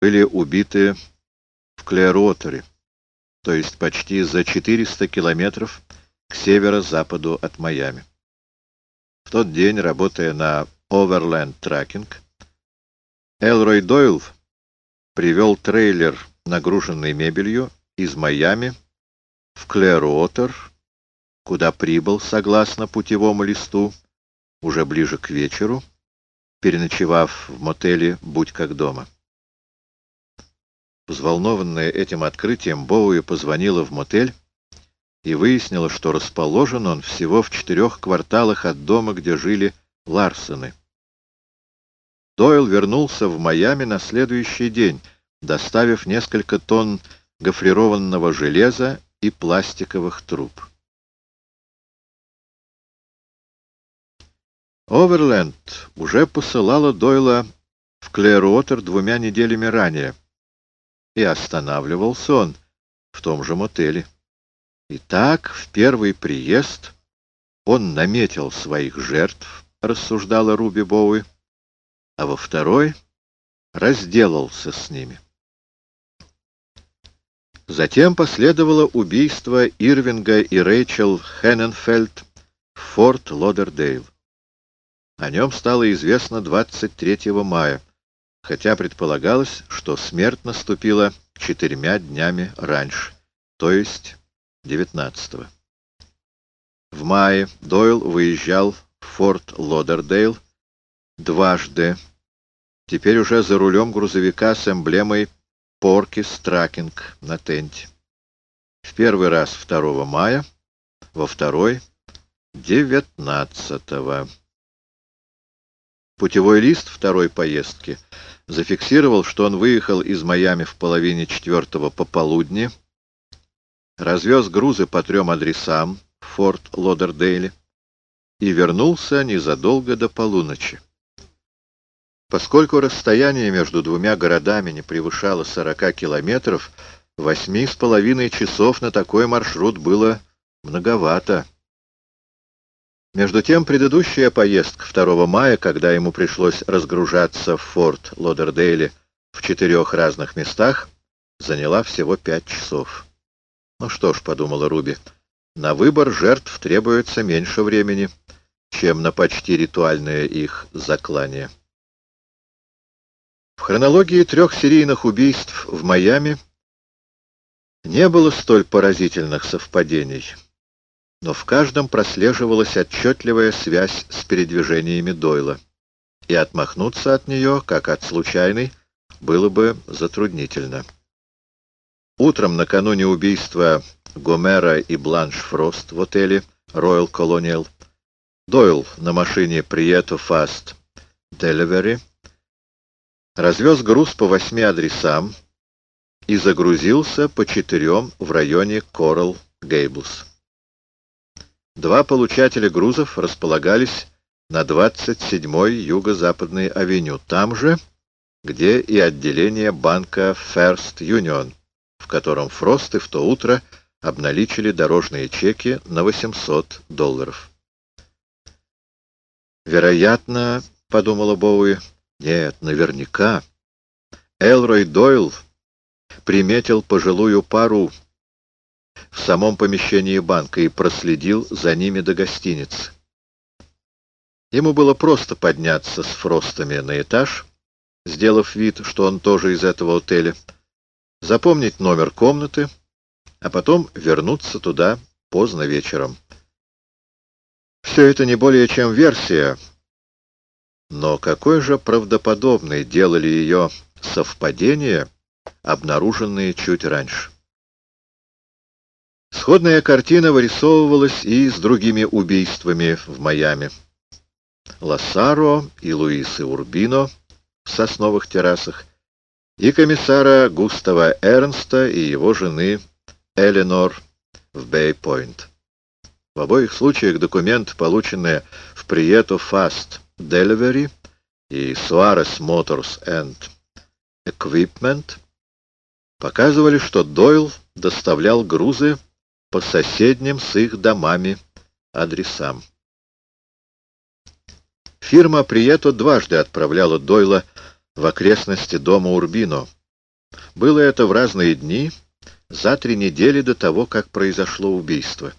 были убиты в Клеротере, то есть почти за 400 километров к северо-западу от Майами. В тот день, работая на Overland Tracking, Элрой Дойл привел трейлер, нагруженный мебелью, из Майами в Клеруотер, куда прибыл, согласно путевому листу, уже ближе к вечеру, переночевав в мотеле «Будь как дома». Взволнованная этим открытием, Боуи позвонила в мотель и выяснила, что расположен он всего в четырех кварталах от дома, где жили Ларсены. Дойл вернулся в Майами на следующий день, доставив несколько тонн гофрированного железа и пластиковых труб. Оверленд уже посылала Дойла в Клэруотер двумя неделями ранее, и останавливался он в том же мотеле. Итак, в первый приезд он наметил своих жертв, рассуждала Руби Боуи, а во второй разделался с ними. Затем последовало убийство Ирвинга и Рэйчел Хенненфельд в Форт Лодердейл. О нем стало известно 23 мая, хотя предполагалось, что смерть наступила четырьмя днями раньше, то есть 19 -го. В мае Дойл выезжал в Форт Лодердейл дважды, теперь уже за рулем грузовика с эмблемой Порки Стракинг на тенте. В первый раз 2 мая, во второй — 19 -го. Путевой лист второй поездки зафиксировал, что он выехал из Майами в половине четвертого пополудни, развез грузы по трем адресам в Форт Лодердейле и вернулся незадолго до полуночи. Поскольку расстояние между двумя городами не превышало 40 километров, восьми с половиной часов на такой маршрут было многовато. Между тем, предыдущая поездка 2 мая, когда ему пришлось разгружаться в форт Лодердейле в четырех разных местах, заняла всего пять часов. Ну что ж, — подумала Руби, — на выбор жертв требуется меньше времени, чем на почти ритуальное их заклание. В хронологии трех серийных убийств в Майами не было столь поразительных совпадений, но в каждом прослеживалась отчетливая связь с передвижениями Дойла, и отмахнуться от нее, как от случайной, было бы затруднительно. Утром накануне убийства Гомера и Бланш Фрост в отеле Royal Colonial Дойл на машине Prieto Fast Delivery развез груз по восьми адресам и загрузился по четырем в районе Коралл Гейблс. Два получателя грузов располагались на 27-й юго-западной авеню, там же, где и отделение банка First Union, в котором Фросты в то утро обналичили дорожные чеки на 800 долларов. «Вероятно, — подумала Боуи, нет, наверняка. Элрой Дойл приметил пожилую пару в самом помещении банка и проследил за ними до гостиницы. Ему было просто подняться с Фростами на этаж, сделав вид, что он тоже из этого отеля, запомнить номер комнаты, а потом вернуться туда поздно вечером. Все это не более чем версия, но какой же правдоподобной делали ее совпадения, обнаруженные чуть раньше? Сходная картина вырисовывалась и с другими убийствами в Майами. Лассаро и Луисы Урбино в сосновых террасах и комиссара Густава Эрнста и его жены Эленор в Бэй-Пойнт. В обоих случаях документы, полученные в Прието Фаст Delivery и Suarez Motors and Equipment показывали, что Дойл доставлял грузы по соседним с их домами адресам. Фирма Прието дважды отправляла Дойла в окрестности дома Урбино, Было это в разные дни, за три недели до того, как произошло убийство.